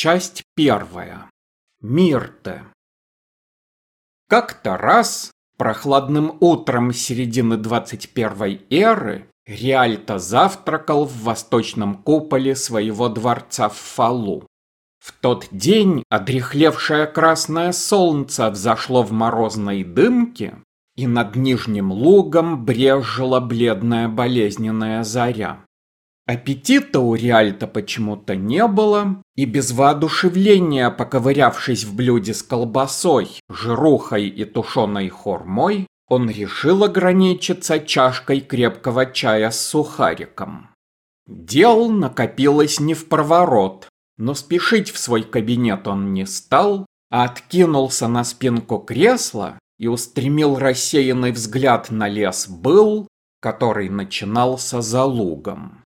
Часть первая. Мирте. Как-то раз, прохладным утром середины 21 эры, Риальто завтракал в восточном куполе своего дворца в Фалу. В тот день одрехлевшее красное солнце взошло в морозной дымке, и над нижним лугом брежила бледная болезненная заря. Аппетита у Риальта почему-то не было, и без воодушевления, поковырявшись в блюде с колбасой, жирухой и тушеной хурмой, он решил ограничиться чашкой крепкого чая с сухариком. Дел накопилось не в проворот, но спешить в свой кабинет он не стал, а откинулся на спинку кресла и устремил рассеянный взгляд на лес был, который начинался за лугом.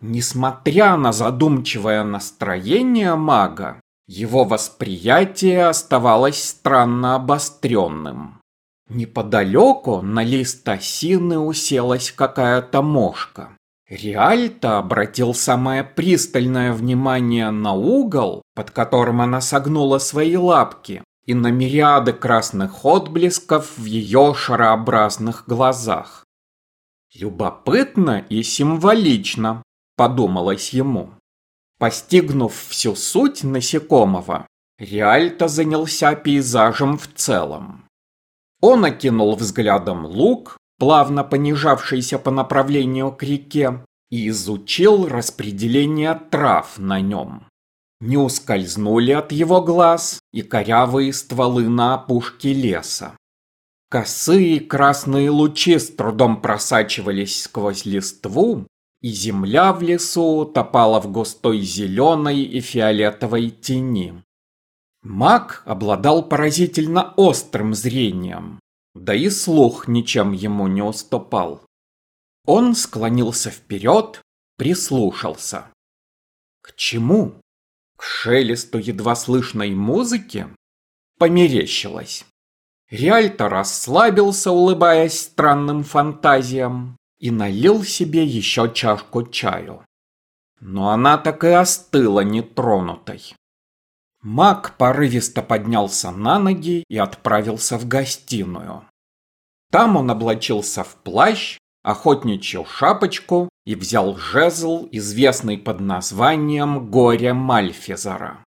Несмотря на задумчивое настроение мага, его восприятие оставалось странно обостренным. Неподалеку на лист осины уселась какая-то мошка. Реальто обратил самое пристальное внимание на угол, под которым она согнула свои лапки, и на мириады красных отблесков в ее шарообразных глазах. Любопытно и символично, подумалось ему. Постигнув всю суть насекомого, Риальто занялся пейзажем в целом. Он окинул взглядом луг, плавно понижавшийся по направлению к реке, и изучил распределение трав на нем. Не ускользнули от его глаз и корявые стволы на опушке леса. Косые красные лучи с трудом просачивались сквозь листву, и земля в лесу топала в густой зеленой и фиолетовой тени. Маг обладал поразительно острым зрением, да и слух ничем ему не уступал. Он склонился вперед, прислушался. К чему? К шелесту едва слышной музыки? Померещилось. Риальто расслабился, улыбаясь странным фантазиям и налил себе еще чашку чаю. Но она так и остыла нетронутой. Маг порывисто поднялся на ноги и отправился в гостиную. Там он облачился в плащ, охотничью шапочку и взял жезл, известный под названием «Горе Мальфизера».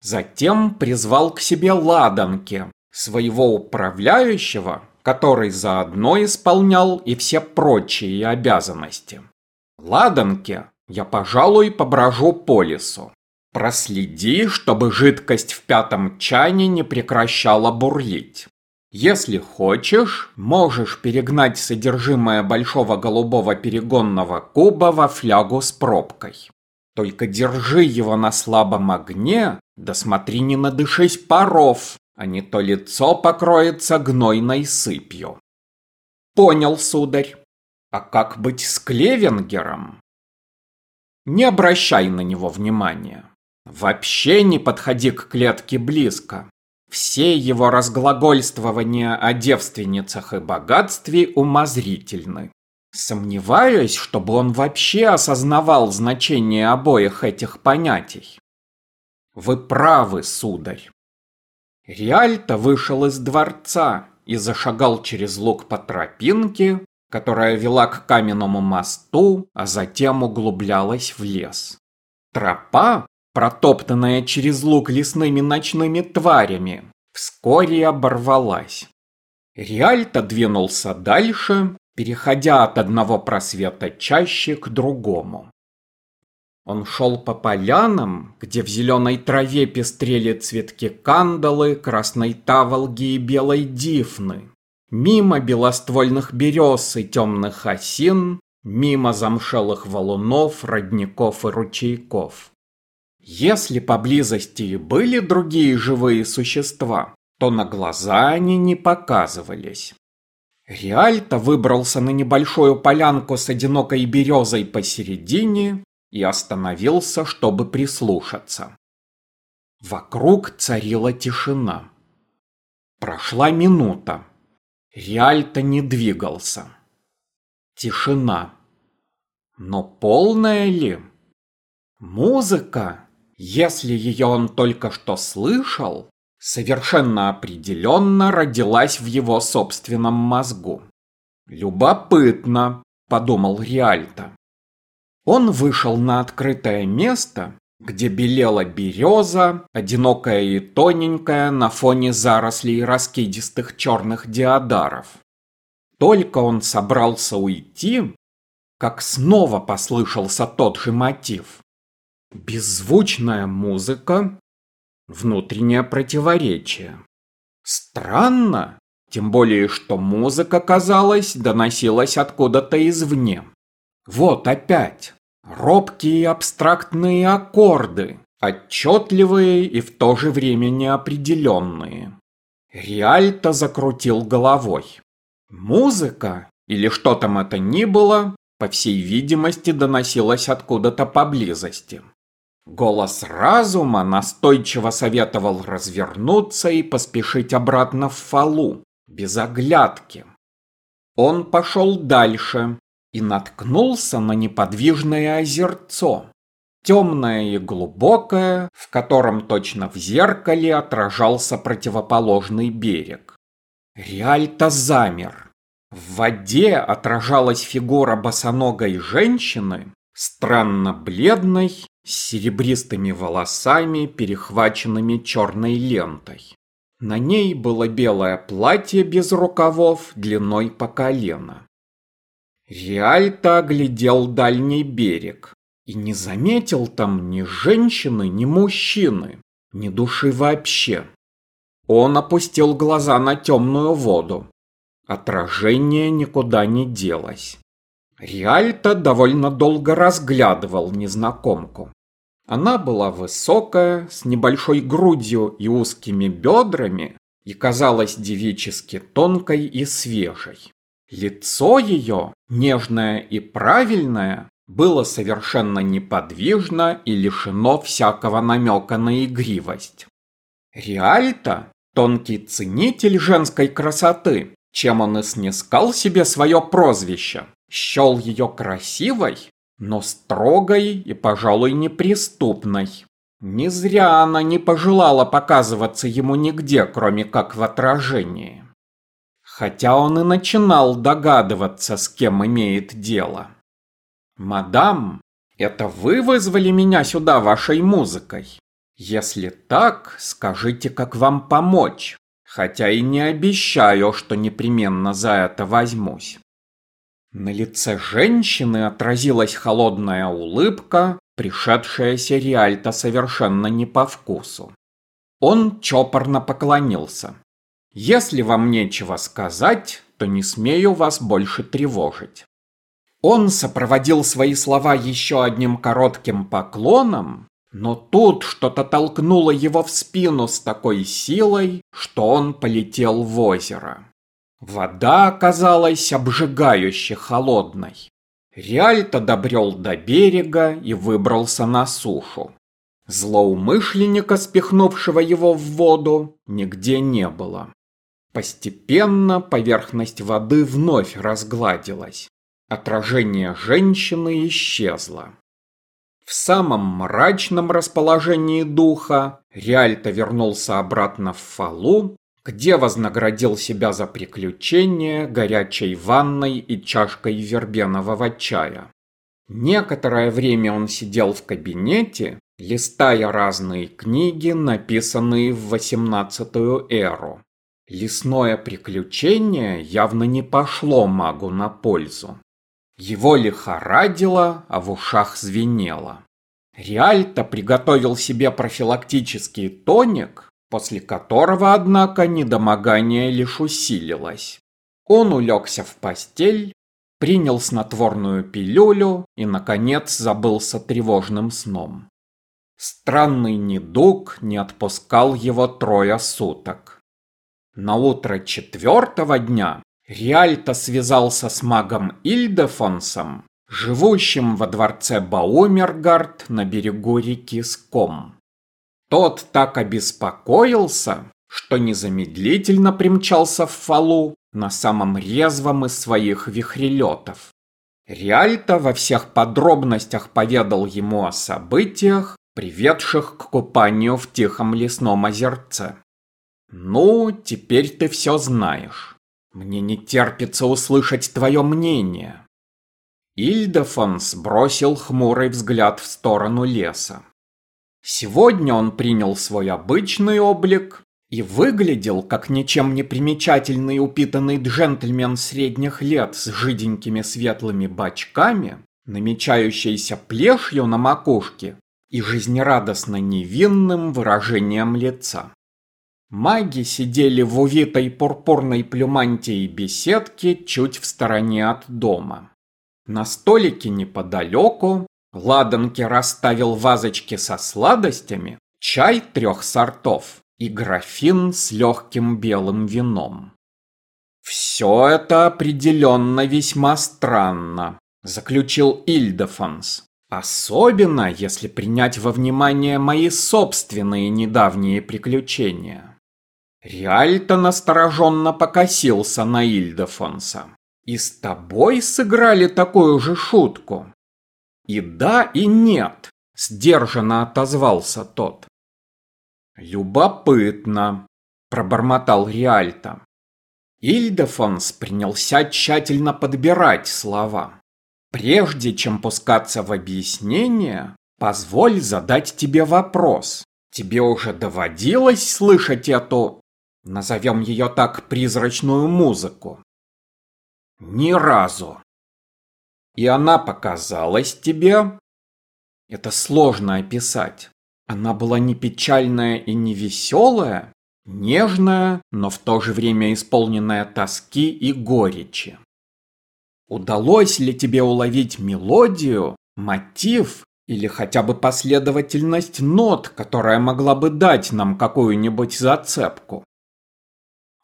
Затем призвал к себе ладанки, своего управляющего который заодно исполнял и все прочие обязанности. Ладанке я, пожалуй, поброжу по лесу. Проследи, чтобы жидкость в пятом чане не прекращала бурлить. Если хочешь, можешь перегнать содержимое большого голубого перегонного куба во флягу с пробкой. Только держи его на слабом огне, да смотри не надышись паров, а не то лицо покроется гнойной сыпью. Понял, сударь. А как быть с Клевенгером? Не обращай на него внимания. Вообще не подходи к клетке близко. Все его разглагольствования о девственницах и богатстве умозрительны. Сомневаюсь, чтобы он вообще осознавал значение обоих этих понятий. Вы правы, сударь. Риальто вышел из дворца и зашагал через луг по тропинке, которая вела к каменному мосту, а затем углублялась в лес. Тропа, протоптанная через луг лесными ночными тварями, вскоре оборвалась. Риальто двинулся дальше, переходя от одного просвета чаще к другому. Он шел по полянам, где в зеленой траве пестрели цветки кандалы, красной таволги и белой дифны. Мимо белоствольных берез и темных осин, мимо замшелых валунов, родников и ручейков. Если поблизости и были другие живые существа, то на глаза они не показывались. Риальто выбрался на небольшую полянку с одинокой березой посередине и остановился, чтобы прислушаться. Вокруг царила тишина. Прошла минута. Риальто не двигался. Тишина. Но полная ли? Музыка? Если ее он только что слышал, совершенно определенно родилась в его собственном мозгу. «Любопытно», – подумал Риальто. Он вышел на открытое место, где белела береза, одинокая и тоненькая на фоне зарослей раскидистых черных диадаров. Только он собрался уйти, как снова послышался тот же мотив. Беззвучная музыка, внутреннее противоречие. Странно, тем более, что музыка, казалось, доносилась откуда-то извне. Вот опять. Робкие абстрактные аккорды, отчетливые и в то же время неопределенные. Риальто закрутил головой. Музыка, или что там это ни было, по всей видимости, доносилась откуда-то поблизости. Голос разума настойчиво советовал развернуться и поспешить обратно в фалу, без оглядки. Он пошел дальше и наткнулся на неподвижное озерцо, темное и глубокое, в котором точно в зеркале отражался противоположный берег. Реальто замер. В воде отражалась фигура босоногой женщины, странно бледной, с серебристыми волосами, перехваченными черной лентой. На ней было белое платье без рукавов длиной по колено. Риальто оглядел дальний берег и не заметил там ни женщины, ни мужчины, ни души вообще. Он опустил глаза на темную воду. Отражение никуда не делось. Риальто довольно долго разглядывал незнакомку. Она была высокая, с небольшой грудью и узкими бедрами и казалась девически тонкой и свежей. Лицо ее, нежное и правильное, было совершенно неподвижно и лишено всякого намека на игривость. Риальто, тонкий ценитель женской красоты, чем он и снискал себе свое прозвище, счел ее красивой но строгой и, пожалуй, неприступной. Не зря она не пожелала показываться ему нигде, кроме как в отражении. Хотя он и начинал догадываться, с кем имеет дело. «Мадам, это вы вызвали меня сюда вашей музыкой? Если так, скажите, как вам помочь, хотя и не обещаю, что непременно за это возьмусь». На лице женщины отразилась холодная улыбка, пришедшаяся Риальто совершенно не по вкусу. Он чопорно поклонился. «Если вам нечего сказать, то не смею вас больше тревожить». Он сопроводил свои слова еще одним коротким поклоном, но тут что-то толкнуло его в спину с такой силой, что он полетел в озеро. Вода оказалась обжигающе холодной. Риальто добрел до берега и выбрался на сушу. Злоумышленника, спихнувшего его в воду, нигде не было. Постепенно поверхность воды вновь разгладилась. Отражение женщины исчезло. В самом мрачном расположении духа Риальто вернулся обратно в Фалу где вознаградил себя за приключение горячей ванной и чашкой вербенового чая. Некоторое время он сидел в кабинете, листая разные книги, написанные в XVIII эру. Лесное приключение явно не пошло магу на пользу. Его лихорадило, а в ушах звенело. Риальто приготовил себе профилактический тоник, после которого, однако, недомогание лишь усилилось. Он улегся в постель, принял снотворную пилюлю и, наконец, забылся тревожным сном. Странный недуг не отпускал его трое суток. На утро четвертого дня Риальто связался с магом Ильдефонсом, живущим во дворце Баумергард на берегу реки Ском. Тот так обеспокоился, что незамедлительно примчался в фалу на самом резвом из своих вихрелетов. Риальто во всех подробностях поведал ему о событиях, приведших к купанию в тихом лесном озерце. Ну, теперь ты все знаешь. Мне не терпится услышать твое мнение. Ильдефонс бросил хмурый взгляд в сторону леса. Сегодня он принял свой обычный облик и выглядел как ничем не примечательный упитанный джентльмен средних лет с жиденькими светлыми бачками, намечающейся плешью на макушке и жизнерадостно невинным выражением лица. Маги сидели в увитой пурпурной плюмантии беседке чуть в стороне от дома. На столике неподалеку Ладанки расставил вазочки со сладостями, чай трех сортов и графин с легким белым вином. «Все это определенно весьма странно», – заключил Ильдефонс. «Особенно, если принять во внимание мои собственные недавние приключения». Риальто настороженно покосился на Ильдефонса. «И с тобой сыграли такую же шутку?» «И да, и нет», – сдержанно отозвался тот. «Любопытно», – пробормотал Риальто. Ильдефонс принялся тщательно подбирать слова. «Прежде чем пускаться в объяснение, позволь задать тебе вопрос. Тебе уже доводилось слышать эту, назовем ее так, призрачную музыку?» «Ни разу». «И она показалась тебе?» «Это сложно описать. Она была не печальная и не веселая, нежная, но в то же время исполненная тоски и горечи. Удалось ли тебе уловить мелодию, мотив или хотя бы последовательность нот, которая могла бы дать нам какую-нибудь зацепку?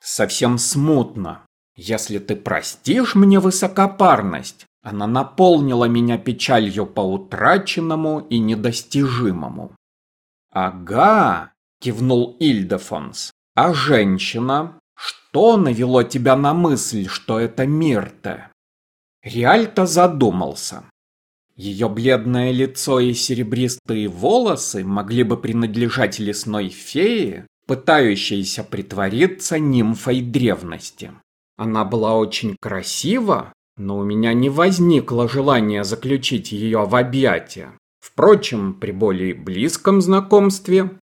Совсем смутно. Если ты простишь мне высокопарность, она наполнила меня печалью по утраченному и недостижимому. «Ага», – кивнул Ильдефонс. «А женщина? Что навело тебя на мысль, что это Мирта?» Риальто задумался. Ее бледное лицо и серебристые волосы могли бы принадлежать лесной фее, пытающейся притвориться нимфой древности. Она была очень красива, но у меня не возникло желания заключить ее в объятия. Впрочем, при более близком знакомстве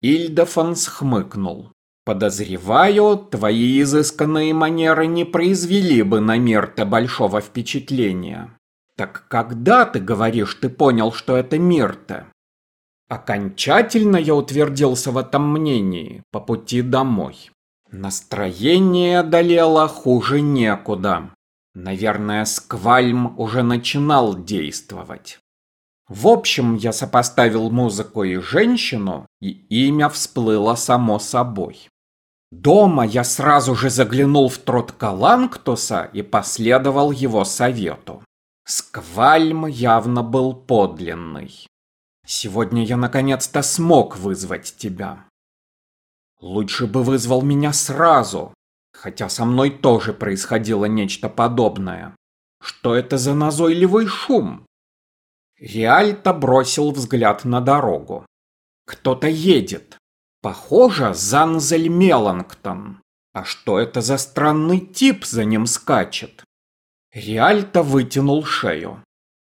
Ильдефонс хмыкнул. Подозреваю, твои изысканные манеры не произвели бы на Мирта большого впечатления. Так когда, ты говоришь, ты понял, что это Мирта? Окончательно я утвердился в этом мнении по пути домой. Настроение одолело хуже некуда. Наверное, сквальм уже начинал действовать. В общем, я сопоставил музыку и женщину, и имя всплыло само собой. Дома я сразу же заглянул в трот Каланктуса и последовал его совету. Сквальм явно был подлинный. Сегодня я наконец-то смог вызвать тебя. Лучше бы вызвал меня сразу, хотя со мной тоже происходило нечто подобное. Что это за назойливый шум? Риальто бросил взгляд на дорогу. Кто-то едет. Похоже, Занзель Меланктон. А что это за странный тип за ним скачет? Риальто вытянул шею.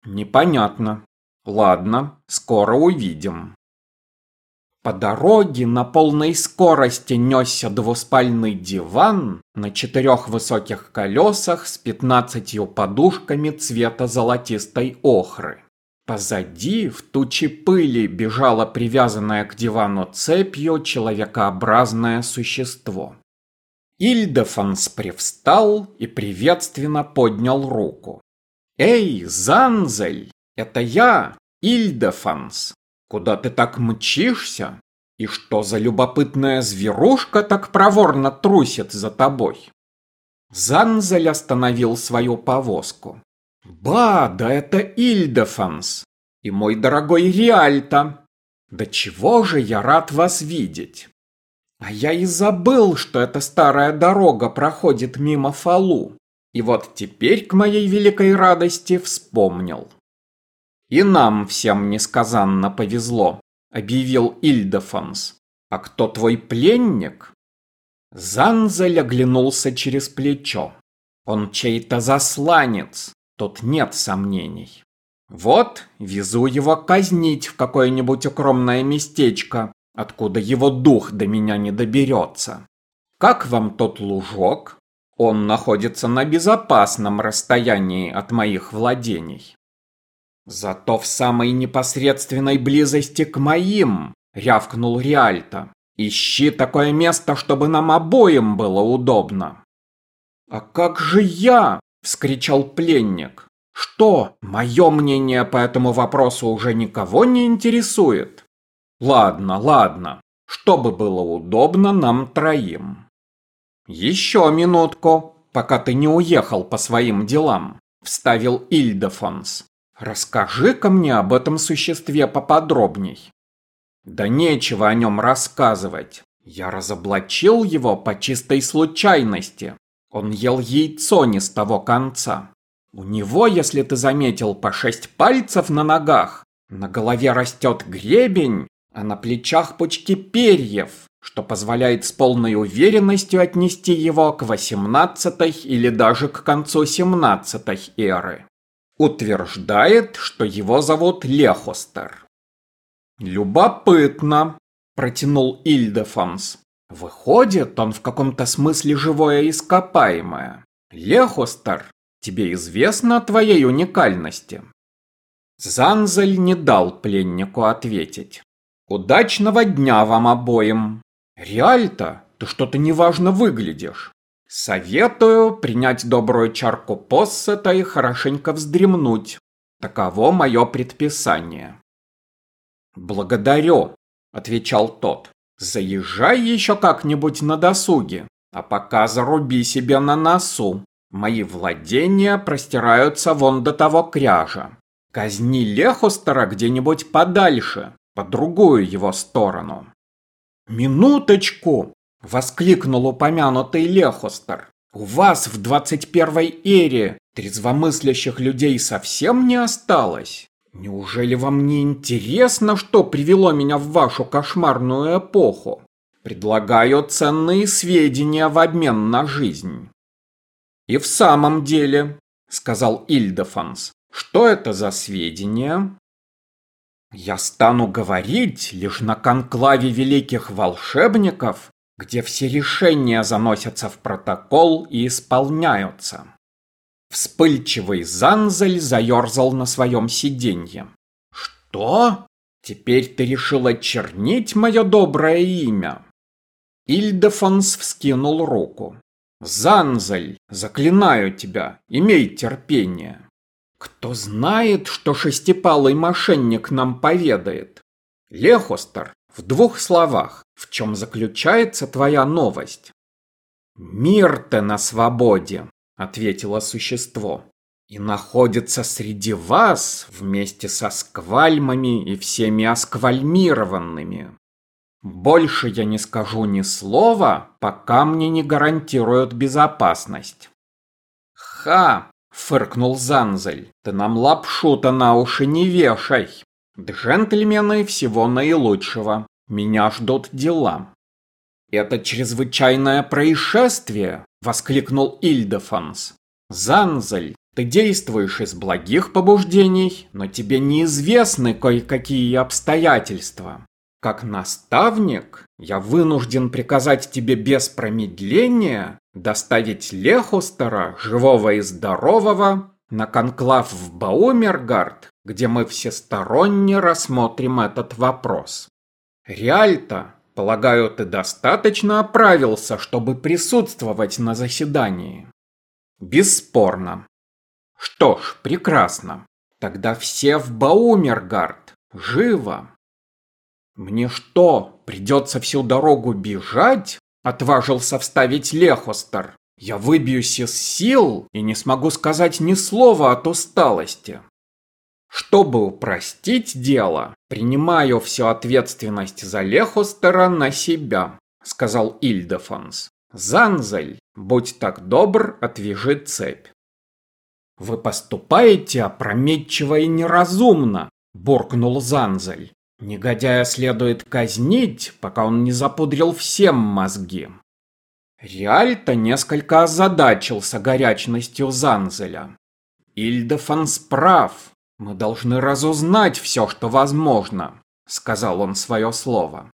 Непонятно. Ладно, скоро увидим. По дороге на полной скорости несся двуспальный диван на четырех высоких колесах с пятнадцатью подушками цвета золотистой охры. Позади в туче пыли бежало привязанное к дивану цепью человекообразное существо. Ильдефанс привстал и приветственно поднял руку. «Эй, Занзель, это я, Ильдефанс. Куда ты так мчишься? И что за любопытная зверушка так проворно трусит за тобой?» Занзель остановил свою повозку. Ба, да это Ильдефанс и мой дорогой Риальто. Да чего же я рад вас видеть. А я и забыл, что эта старая дорога проходит мимо Фалу. И вот теперь к моей великой радости вспомнил. И нам всем несказанно повезло. — объявил Ильдефонс. «А кто твой пленник?» Занзель оглянулся через плечо. Он чей-то засланец, тут нет сомнений. Вот, везу его казнить в какое-нибудь укромное местечко, откуда его дух до меня не доберется. Как вам тот лужок? Он находится на безопасном расстоянии от моих владений. Зато в самой непосредственной близости к моим, рявкнул Риальто. Ищи такое место, чтобы нам обоим было удобно. А как же я? вскричал пленник. Что, мое мнение по этому вопросу уже никого не интересует? Ладно, ладно, чтобы было удобно нам троим. Еще минутку, пока ты не уехал по своим делам, вставил Ильдефонс. Расскажи-ка мне об этом существе поподробней. Да нечего о нем рассказывать. Я разоблачил его по чистой случайности. Он ел яйцо не с того конца. У него, если ты заметил, по шесть пальцев на ногах. На голове растет гребень, а на плечах почти перьев, что позволяет с полной уверенностью отнести его к 18 или даже к концу 17 эры утверждает, что его зовут Лехостер. «Любопытно», – протянул Ильдефанс. «Выходит, он в каком-то смысле живое ископаемое. Лехостер, тебе известно о твоей уникальности?» Занзель не дал пленнику ответить. «Удачного дня вам обоим! Реальто, ты что-то неважно выглядишь. Советую принять добрую чарку поссета и хорошенько вздремнуть. Таково мое предписание. Благодарю, отвечал тот. Заезжай еще как-нибудь на досуге, а пока заруби себе на носу. Мои владения простираются вон до того кряжа. Казни Лехустера где-нибудь подальше, по другую его сторону. Минуточку, Воскликнул упомянутый Лехостер. У вас в 21 эре трезвомыслящих людей совсем не осталось? Неужели вам не интересно, что привело меня в вашу кошмарную эпоху? Предлагаю ценные сведения в обмен на жизнь. И в самом деле, сказал Ильдефанс, что это за сведения? Я стану говорить лишь на конклаве великих волшебников где все решения заносятся в протокол и исполняются. Вспыльчивый Занзель заерзал на своем сиденье. «Что? Теперь ты решил очернить мое доброе имя?» Ильдефонс вскинул руку. «Занзель, заклинаю тебя, имей терпение. Кто знает, что шестипалый мошенник нам поведает? Лехостер, в двух словах, в чем заключается твоя новость? Мир-то на свободе, ответило существо, и находится среди вас вместе со сквальмами и всеми осквальмированными. Больше я не скажу ни слова, пока мне не гарантируют безопасность. Ха, фыркнул Занзель, ты нам лапшу-то на уши не вешай. Джентльмены всего наилучшего. Меня ждут дела. Это чрезвычайное происшествие, воскликнул Ильдефанс. Занзель, ты действуешь из благих побуждений, но тебе неизвестны кое-какие обстоятельства. Как наставник, я вынужден приказать тебе без промедления доставить Лехустера, живого и здорового, на конклав в Баумергард где мы всесторонне рассмотрим этот вопрос. Реальто, полагаю, ты достаточно оправился, чтобы присутствовать на заседании? Бесспорно. Что ж, прекрасно. Тогда все в Баумергард. Живо. Мне что, придется всю дорогу бежать? Отважился вставить Лехостер. Я выбьюсь из сил и не смогу сказать ни слова от усталости. Чтобы упростить дело, принимаю всю ответственность за Лехустера на себя, сказал Ильдефанс. Занзель, будь так добр, отвяжи цепь. Вы поступаете опрометчиво и неразумно, буркнул Занзель. Негодяя следует казнить, пока он не запудрил всем мозги. Риальто несколько озадачился горячностью Занзеля. «Ильдефанс прав. Мы должны разузнать все, что возможно», — сказал он свое слово.